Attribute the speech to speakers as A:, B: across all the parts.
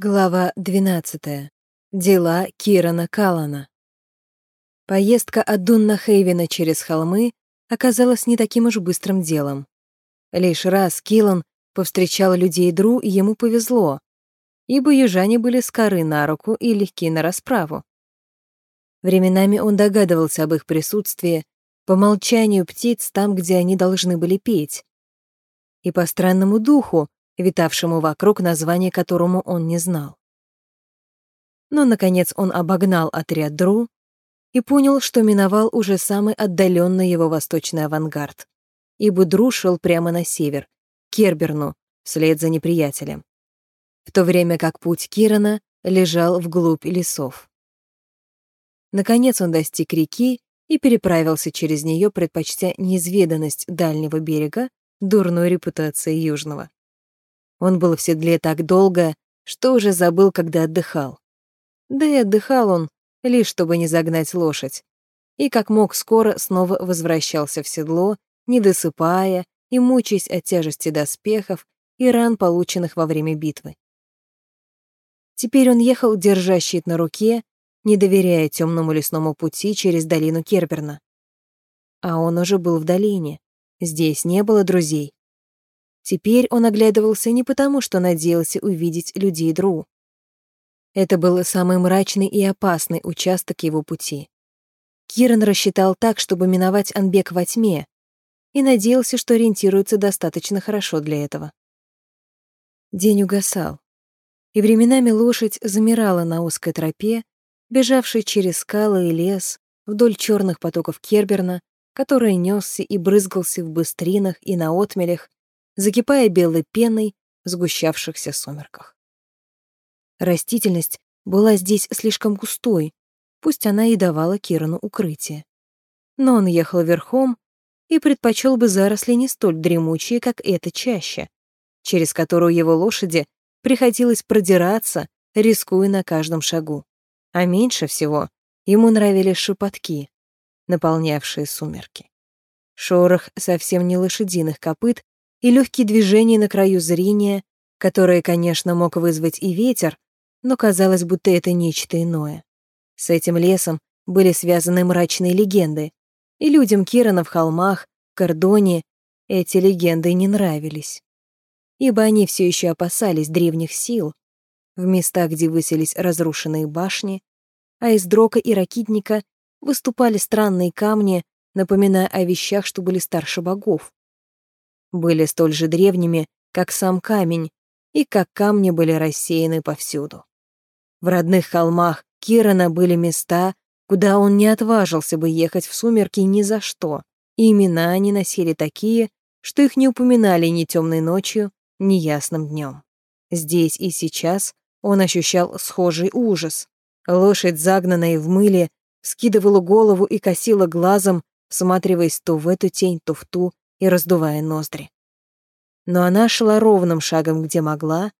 A: Глава 12. Дела Кирана Калана. Поездка от Дунна Хейвена через холмы оказалась не таким уж быстрым делом. Лишь раз Килан повстречал людей Дру, и ему повезло, ибо южане были скоры на руку и легки на расправу. Временами он догадывался об их присутствии по молчанию птиц там, где они должны были петь, и по странному духу, витавшему вокруг, название которому он не знал. Но, наконец, он обогнал отряд Дру и понял, что миновал уже самый отдаленный его восточный авангард, ибо Дру шел прямо на север, к Керберну, вслед за неприятелем, в то время как путь Кирана лежал вглубь лесов. Наконец он достиг реки и переправился через нее, предпочтя неизведанность дальнего берега дурной репутации южного. Он был в седле так долго, что уже забыл, когда отдыхал. Да и отдыхал он, лишь чтобы не загнать лошадь. И как мог скоро снова возвращался в седло, не досыпая и мучаясь от тяжести доспехов и ран, полученных во время битвы. Теперь он ехал, держа щит на руке, не доверяя темному лесному пути через долину Керберна. А он уже был в долине. Здесь не было друзей. Теперь он оглядывался не потому, что надеялся увидеть людей Дру. Это был самый мрачный и опасный участок его пути. Киран рассчитал так, чтобы миновать Анбек во тьме, и надеялся, что ориентируется достаточно хорошо для этого. День угасал, и временами лошадь замирала на узкой тропе, бежавшей через скалы и лес, вдоль черных потоков Керберна, который несся и брызгался в быстринах и на отмелях, закипая белой пеной в сгущавшихся сумерках. Растительность была здесь слишком густой, пусть она и давала Кирану укрытие. Но он ехал верхом и предпочел бы заросли не столь дремучие, как эта чаща, через которую его лошади приходилось продираться, рискуя на каждом шагу. А меньше всего ему нравились шепотки, наполнявшие сумерки. Шорох совсем не лошадиных копыт и легкие движения на краю зрения, которые, конечно, мог вызвать и ветер, но казалось, будто это нечто иное. С этим лесом были связаны мрачные легенды, и людям Кирана в холмах, Кордоне эти легенды не нравились, ибо они все еще опасались древних сил, в местах, где высились разрушенные башни, а из дрока и ракитника выступали странные камни, напоминая о вещах, что были старше богов были столь же древними, как сам камень, и как камни были рассеяны повсюду. В родных холмах Кирана были места, куда он не отважился бы ехать в сумерки ни за что, и имена они носили такие, что их не упоминали ни темной ночью, ни ясным днем. Здесь и сейчас он ощущал схожий ужас. Лошадь, загнанная в мыле, скидывала голову и косила глазом, всматриваясь то в эту тень, то в ту, и раздувая ноздри. Но она шла ровным шагом, где могла,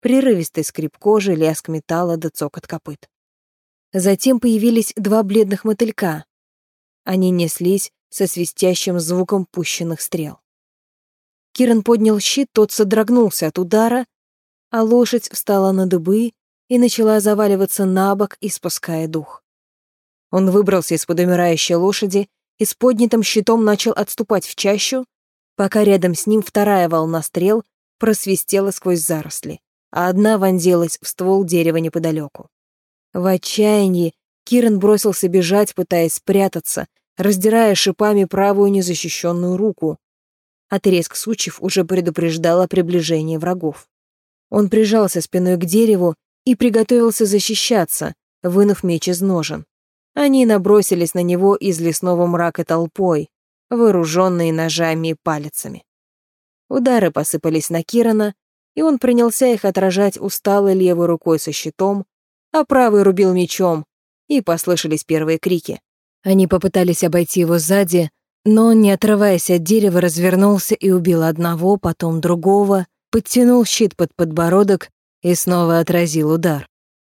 A: прерывистый скрип кожи, лязг металла да цокот копыт. Затем появились два бледных мотылька. Они неслись со свистящим звуком пущенных стрел. Киран поднял щит, тот содрогнулся от удара, а лошадь встала на дыбы и начала заваливаться на бок, испуская дух. Он выбрался из-под умирающей лошади и с поднятым щитом начал отступать в чащу, пока рядом с ним вторая волна стрел просвистела сквозь заросли, а одна вонзилась в ствол дерева неподалеку. В отчаянии Киран бросился бежать, пытаясь спрятаться, раздирая шипами правую незащищенную руку. Отрезк сучьев уже предупреждал о приближении врагов. Он прижался спиной к дереву и приготовился защищаться, вынув меч из ножен. Они набросились на него из лесного мрака толпой, вооруженные ножами и палицами. Удары посыпались на Кирана, и он принялся их отражать усталой левой рукой со щитом, а правый рубил мечом, и послышались первые крики. Они попытались обойти его сзади, но он, не отрываясь от дерева, развернулся и убил одного, потом другого, подтянул щит под подбородок и снова отразил удар.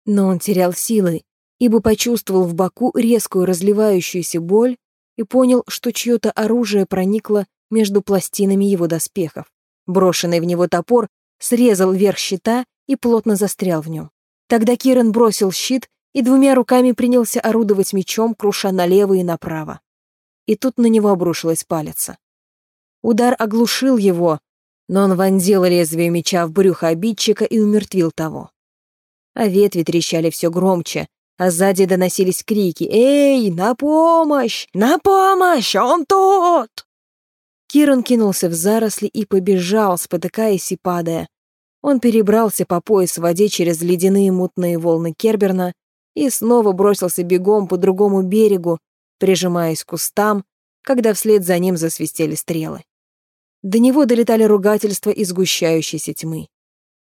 A: Но он терял силы, ибо почувствовал в боку резкую разливающуюся боль и понял, что чьё-то оружие проникло между пластинами его доспехов. Брошенный в него топор срезал верх щита и плотно застрял в нем. Тогда Киран бросил щит и двумя руками принялся орудовать мечом, круша налево и направо. И тут на него обрушилась палица. Удар оглушил его, но он вонзил лезвие меча в брюхо обидчика и умертвил того. А ветви трещали все громче, а сзади доносились крики «Эй, на помощь! На помощь! Он тут!» Киран кинулся в заросли и побежал, спотыкаясь и падая. Он перебрался по пояс в воде через ледяные мутные волны Керберна и снова бросился бегом по другому берегу, прижимаясь к кустам, когда вслед за ним засвистели стрелы. До него долетали ругательства из сгущающейся тьмы.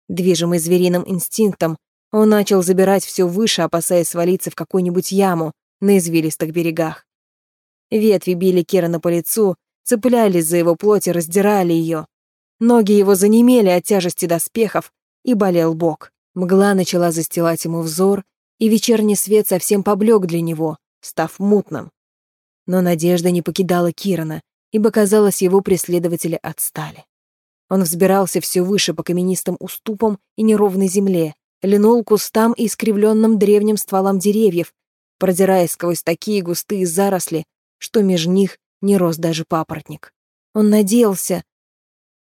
A: Движимый звериным инстинктом, он начал забирать все выше, опасаясь свалиться в какую-нибудь яму на извилистых берегах. Ветви били Кирана по лицу, цеплялись за его плоть и раздирали ее. Ноги его занемели от тяжести доспехов, и болел бок. Мгла начала застилать ему взор, и вечерний свет совсем поблек для него, став мутным. Но надежда не покидала Кирана, ибо, казалось, его преследователи отстали. Он взбирался все выше по каменистым уступам и неровной земле, линул кустам и искривленным древним стволам деревьев, продираясь сквозь такие густые заросли, что меж них не рос даже папоротник. Он надеялся.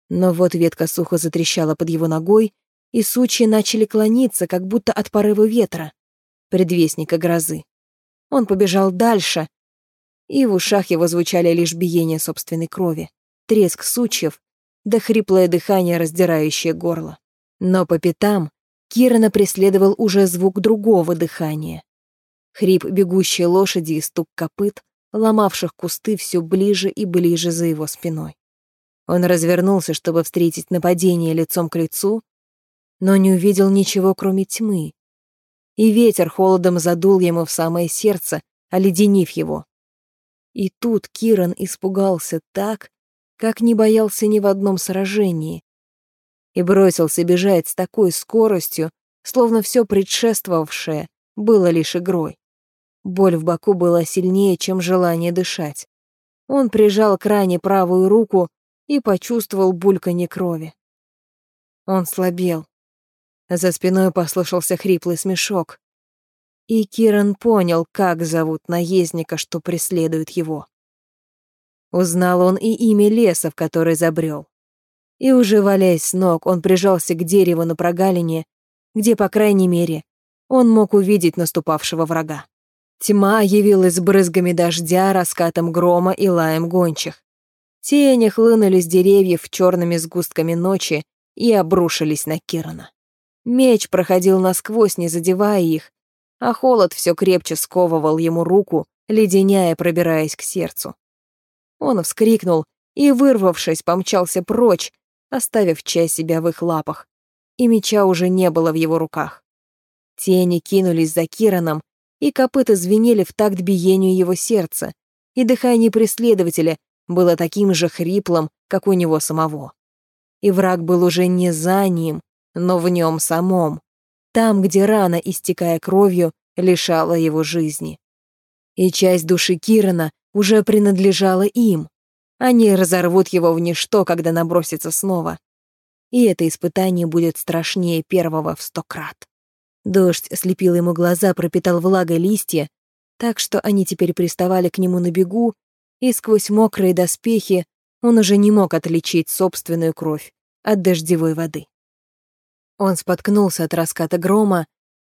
A: Но вот ветка сухо затрещала под его ногой, и сучья начали клониться, как будто от порыва ветра, предвестника грозы. Он побежал дальше, и в ушах его звучали лишь биение собственной крови, треск сучьев да хриплое дыхание, раздирающее горло. Но по пятам Кирана преследовал уже звук другого дыхания. Хрип бегущей лошади и стук копыт, ломавших кусты все ближе и ближе за его спиной. Он развернулся, чтобы встретить нападение лицом к лицу, но не увидел ничего, кроме тьмы. И ветер холодом задул ему в самое сердце, оледенив его. И тут Киран испугался так, как не боялся ни в одном сражении, и бросился бежать с такой скоростью, словно все предшествовавшее было лишь игрой. Боль в боку была сильнее, чем желание дышать. Он прижал к ране правую руку и почувствовал бульканье крови. Он слабел. За спиной послышался хриплый смешок. И Киран понял, как зовут наездника, что преследует его. Узнал он и имя леса, в который забрел. И уже валяясь с ног, он прижался к дереву на прогалине, где, по крайней мере, он мог увидеть наступавшего врага. Тьма явилась брызгами дождя, раскатом грома и лаем гончих. Тени хлынули с деревьев черными сгустками ночи и обрушились на Кирана. Меч проходил насквозь, не задевая их, а холод все крепче сковывал ему руку, леденяя, пробираясь к сердцу. Он вскрикнул и, вырвавшись, помчался прочь, оставив часть себя в их лапах, и меча уже не было в его руках. Тени кинулись за Кираном, и копыта звенели в такт биению его сердца, и дыхание преследователя было таким же хриплым, как у него самого. И враг был уже не за ним, но в нем самом, там, где рана, истекая кровью, лишала его жизни. И часть души Кирана уже принадлежала им. Они разорвут его в ничто, когда набросится снова. И это испытание будет страшнее первого в сто крат. Дождь слепил ему глаза, пропитал влагой листья, так что они теперь приставали к нему на бегу, и сквозь мокрые доспехи он уже не мог отличить собственную кровь от дождевой воды. Он споткнулся от раската грома,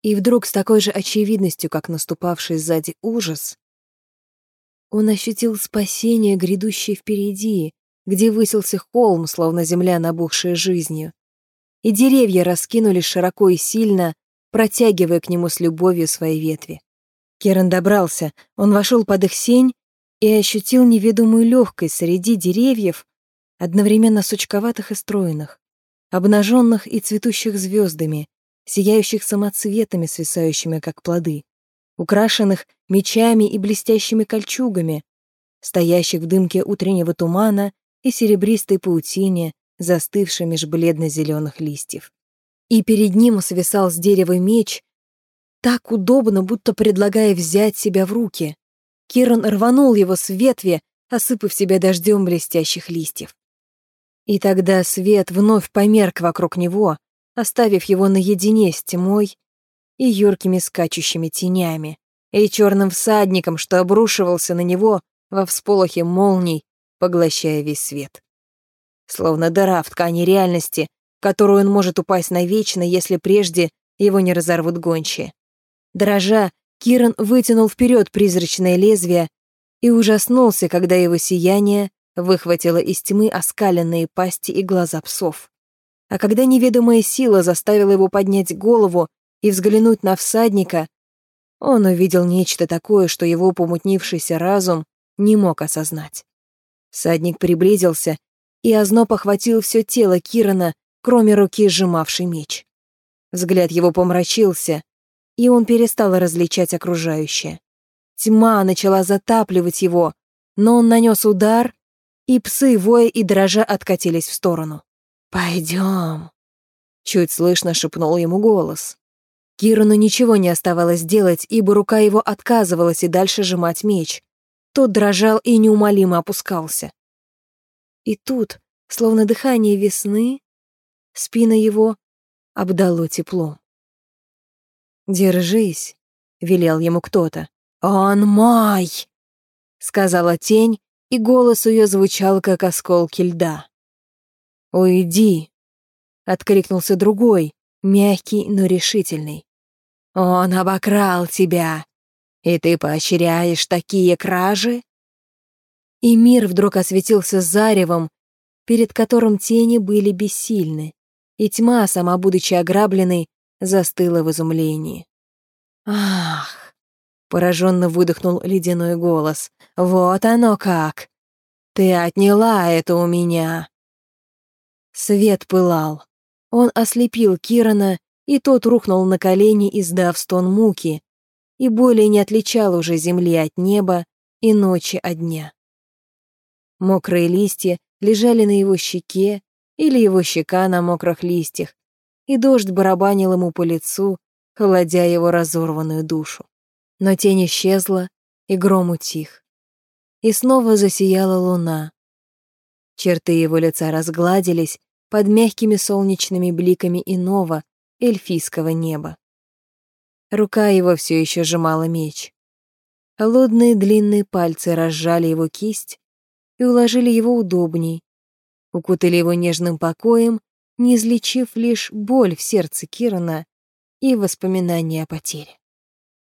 A: и вдруг с такой же очевидностью, как наступавший сзади ужас, он ощутил спасение, грядущее впереди, где высился холм, словно земля, набухшая жизнью. И деревья раскинулись широко и сильно, протягивая к нему с любовью свои ветви. Керан добрался, он вошел под их сень и ощутил неведомую легкость среди деревьев, одновременно сучковатых и стройных, обнаженных и цветущих звездами, сияющих самоцветами, свисающими как плоды украшенных мечами и блестящими кольчугами, стоящих в дымке утреннего тумана и серебристой паутине, застывшей меж бледно-зеленых листьев. И перед ним свисал с дерева меч, так удобно, будто предлагая взять себя в руки. Киран рванул его с ветви, осыпав себя дождем блестящих листьев. И тогда свет вновь померк вокруг него, оставив его наедине с тьмой и юркими скачущими тенями, и черным всадником, что обрушивался на него во всполохе молний, поглощая весь свет. Словно дыра в ткани реальности, которую он может упасть навечно, если прежде его не разорвут гончие. Дрожа, Киран вытянул вперед призрачное лезвие и ужаснулся, когда его сияние выхватило из тьмы оскаленные пасти и глаза псов. А когда неведомая сила заставила его поднять голову и взглянуть на всадника, он увидел нечто такое, что его помутнившийся разум не мог осознать. Всадник приблизился, и озноб охватил все тело Кирана, кроме руки, сжимавшей меч. Взгляд его помрачился, и он перестал различать окружающее. Тьма начала затапливать его, но он нанес удар, и псы, воя и дрожа, откатились в сторону. «Пойдем», — чуть слышно шепнул ему голос. Кирану ничего не оставалось делать, ибо рука его отказывалась и дальше сжимать меч. Тот дрожал и неумолимо опускался. И тут, словно дыхание весны, спина его обдало теплом. «Держись», — велел ему кто-то. «Он мой!» — сказала тень, и голос ее звучал, как осколки льда. «Уйди!» — откликнулся другой, мягкий, но решительный. «Он обокрал тебя, и ты поощряешь такие кражи?» И мир вдруг осветился заревом, перед которым тени были бессильны, и тьма, сама будучи ограбленной, застыла в изумлении. «Ах!» — пораженно выдохнул ледяной голос. «Вот оно как! Ты отняла это у меня!» Свет пылал. Он ослепил Кирана, и тот рухнул на колени, издав стон муки, и более не отличал уже земли от неба и ночи от дня. Мокрые листья лежали на его щеке или его щека на мокрых листьях, и дождь барабанил ему по лицу, холодя его разорванную душу. Но тень исчезла, и гром утих. И снова засияла луна. Черты его лица разгладились под мягкими солнечными бликами иного, эльфийского неба. Рука его все еще сжимала меч. Холодные длинные пальцы разжали его кисть и уложили его удобней, укутали его нежным покоем, не излечив лишь боль в сердце Кирана и воспоминания о потере.